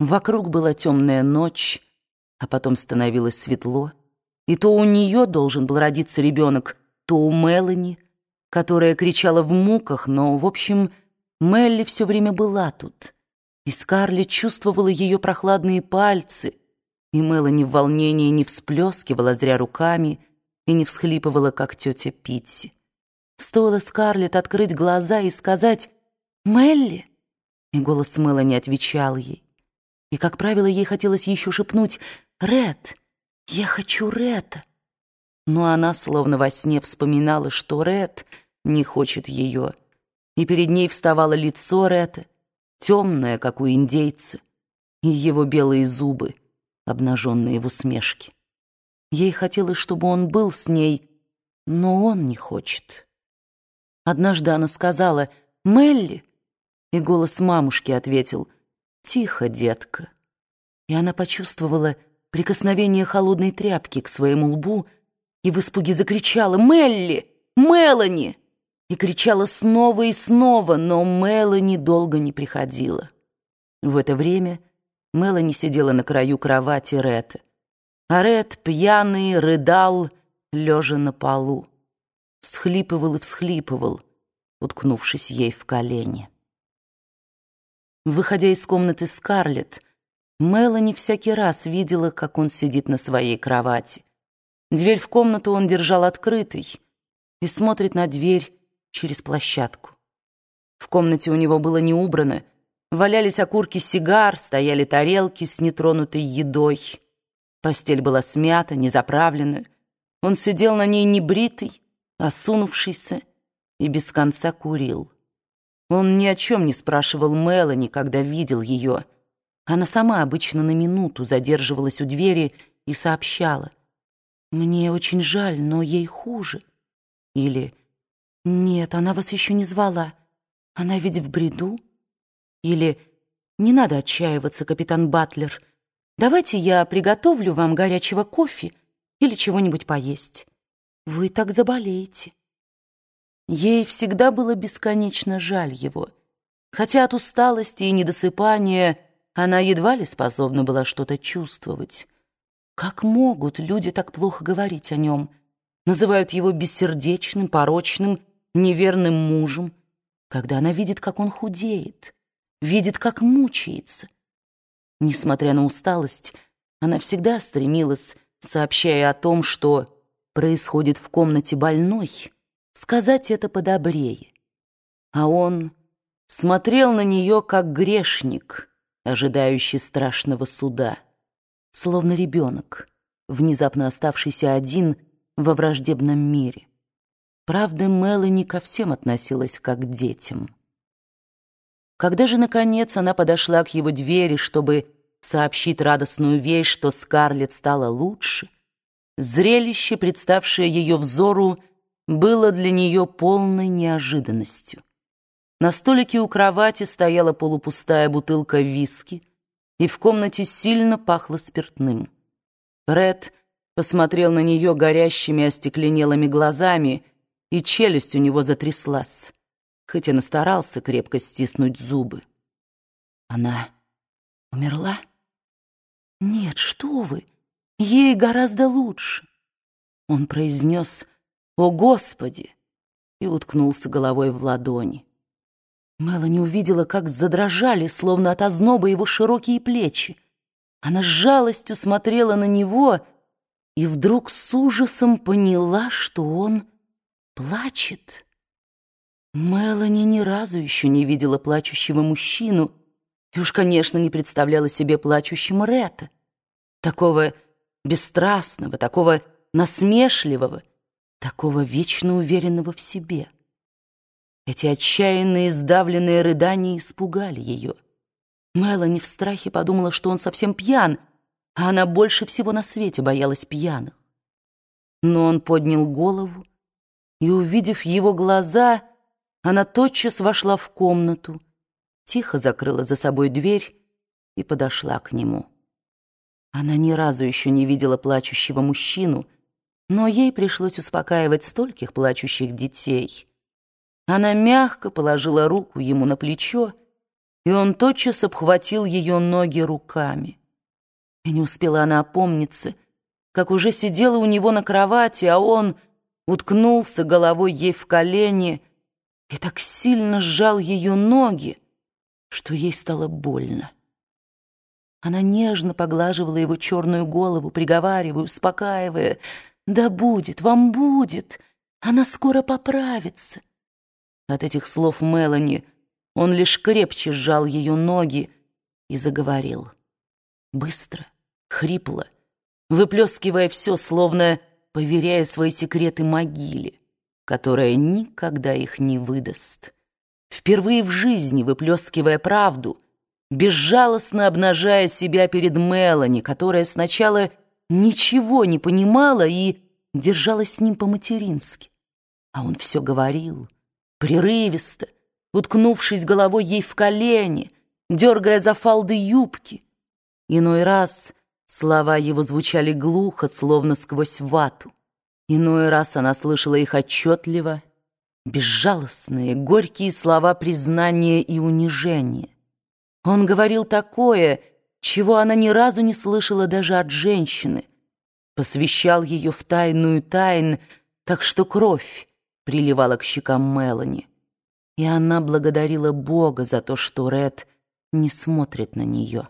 Вокруг была темная ночь, а потом становилось светло, и то у нее должен был родиться ребенок, то у Мелани, которая кричала в муках, но, в общем, Мелли все время была тут, и Скарлетт чувствовала ее прохладные пальцы, и Мелани в волнении не всплескивала зря руками и не всхлипывала, как тетя Питти. Стоило Скарлетт открыть глаза и сказать «Мелли», и голос Мелани отвечал ей. И, как правило, ей хотелось еще шепнуть «Ред, я хочу Ретта». Но она, словно во сне, вспоминала, что Ред не хочет ее. И перед ней вставало лицо Ретта, темное, как у индейца, и его белые зубы, обнаженные в усмешке. Ей хотелось, чтобы он был с ней, но он не хочет. Однажды она сказала «Мелли», и голос мамушки ответил «Тихо, детка». И она почувствовала прикосновение холодной тряпки к своему лбу и в испуге закричала «Мелли! Мелани!» и кричала снова и снова, но Мелани долго не приходила. В это время Мелани сидела на краю кровати Ретта, а Ред, пьяный, рыдал, лежа на полу. Всхлипывал и всхлипывал, уткнувшись ей в колени. Выходя из комнаты Скарлетт, Мелани всякий раз видела, как он сидит на своей кровати. Дверь в комнату он держал открытой и смотрит на дверь через площадку. В комнате у него было не убрано, валялись окурки сигар, стояли тарелки с нетронутой едой. Постель была смята, не заправлена. Он сидел на ней небритый, осунувшийся и без конца курил. Он ни о чем не спрашивал Мелани, когда видел ее. Она сама обычно на минуту задерживалась у двери и сообщала. «Мне очень жаль, но ей хуже». Или «Нет, она вас еще не звала. Она ведь в бреду». Или «Не надо отчаиваться, капитан Батлер. Давайте я приготовлю вам горячего кофе или чего-нибудь поесть. Вы так заболеете». Ей всегда было бесконечно жаль его. Хотя от усталости и недосыпания она едва ли способна была что-то чувствовать. Как могут люди так плохо говорить о нем? Называют его бессердечным, порочным, неверным мужем, когда она видит, как он худеет, видит, как мучается. Несмотря на усталость, она всегда стремилась, сообщая о том, что происходит в комнате больной, сказать это подобрее. А он смотрел на нее, как грешник, ожидающий страшного суда, словно ребенок, внезапно оставшийся один во враждебном мире. Правда, Мелани ко всем относилась как к детям. Когда же, наконец, она подошла к его двери, чтобы сообщить радостную вещь, что Скарлетт стала лучше, зрелище, представшее ее взору, было для нее полной неожиданностью. На столике у кровати стояла полупустая бутылка виски, и в комнате сильно пахло спиртным. Ред посмотрел на нее горящими остекленелыми глазами, и челюсть у него затряслась, хоть и настарался крепко стиснуть зубы. Она умерла? Нет, что вы, ей гораздо лучше. Он произнес «О, Господи!» и уткнулся головой в ладони. Мелани увидела, как задрожали, словно от озноба, его широкие плечи. Она с жалостью смотрела на него и вдруг с ужасом поняла, что он плачет. Мелани ни разу еще не видела плачущего мужчину и уж, конечно, не представляла себе плачущим Ретта, такого бесстрастного, такого насмешливого, такого вечно уверенного в себе. Эти отчаянные, сдавленные рыдания испугали ее. Мелани в страхе подумала, что он совсем пьян, а она больше всего на свете боялась пьяных. Но он поднял голову, и, увидев его глаза, она тотчас вошла в комнату, тихо закрыла за собой дверь и подошла к нему. Она ни разу еще не видела плачущего мужчину, но ей пришлось успокаивать стольких плачущих детей. Она мягко положила руку ему на плечо и он тотчас обхватил ее ноги руками. И не успела она опомниться, как уже сидела у него на кровати, а он уткнулся головой ей в колени и так сильно сжал ее ноги, что ей стало больно. Она нежно поглаживала его черную голову, приговаривая, успокаивая, «Да будет, вам будет, она скоро поправится». От этих слов Мелани он лишь крепче сжал ее ноги и заговорил. Быстро, хрипло, выплескивая все, словно поверяя свои секреты могиле, которая никогда их не выдаст. Впервые в жизни выплескивая правду, безжалостно обнажая себя перед Мелани, которая сначала ничего не понимала и держалась с ним по-матерински. А он все говорил, прерывисто, уткнувшись головой ей в колени, дергая за фалды юбки. Иной раз слова его звучали глухо, словно сквозь вату. Иной раз она слышала их отчетливо, безжалостные, горькие слова признания и унижения. Он говорил такое, чего она ни разу не слышала даже от женщины, посвящал ее в тайную тайн, так что кровь приливала к щекам Мелани. И она благодарила Бога за то, что Ред не смотрит на нее.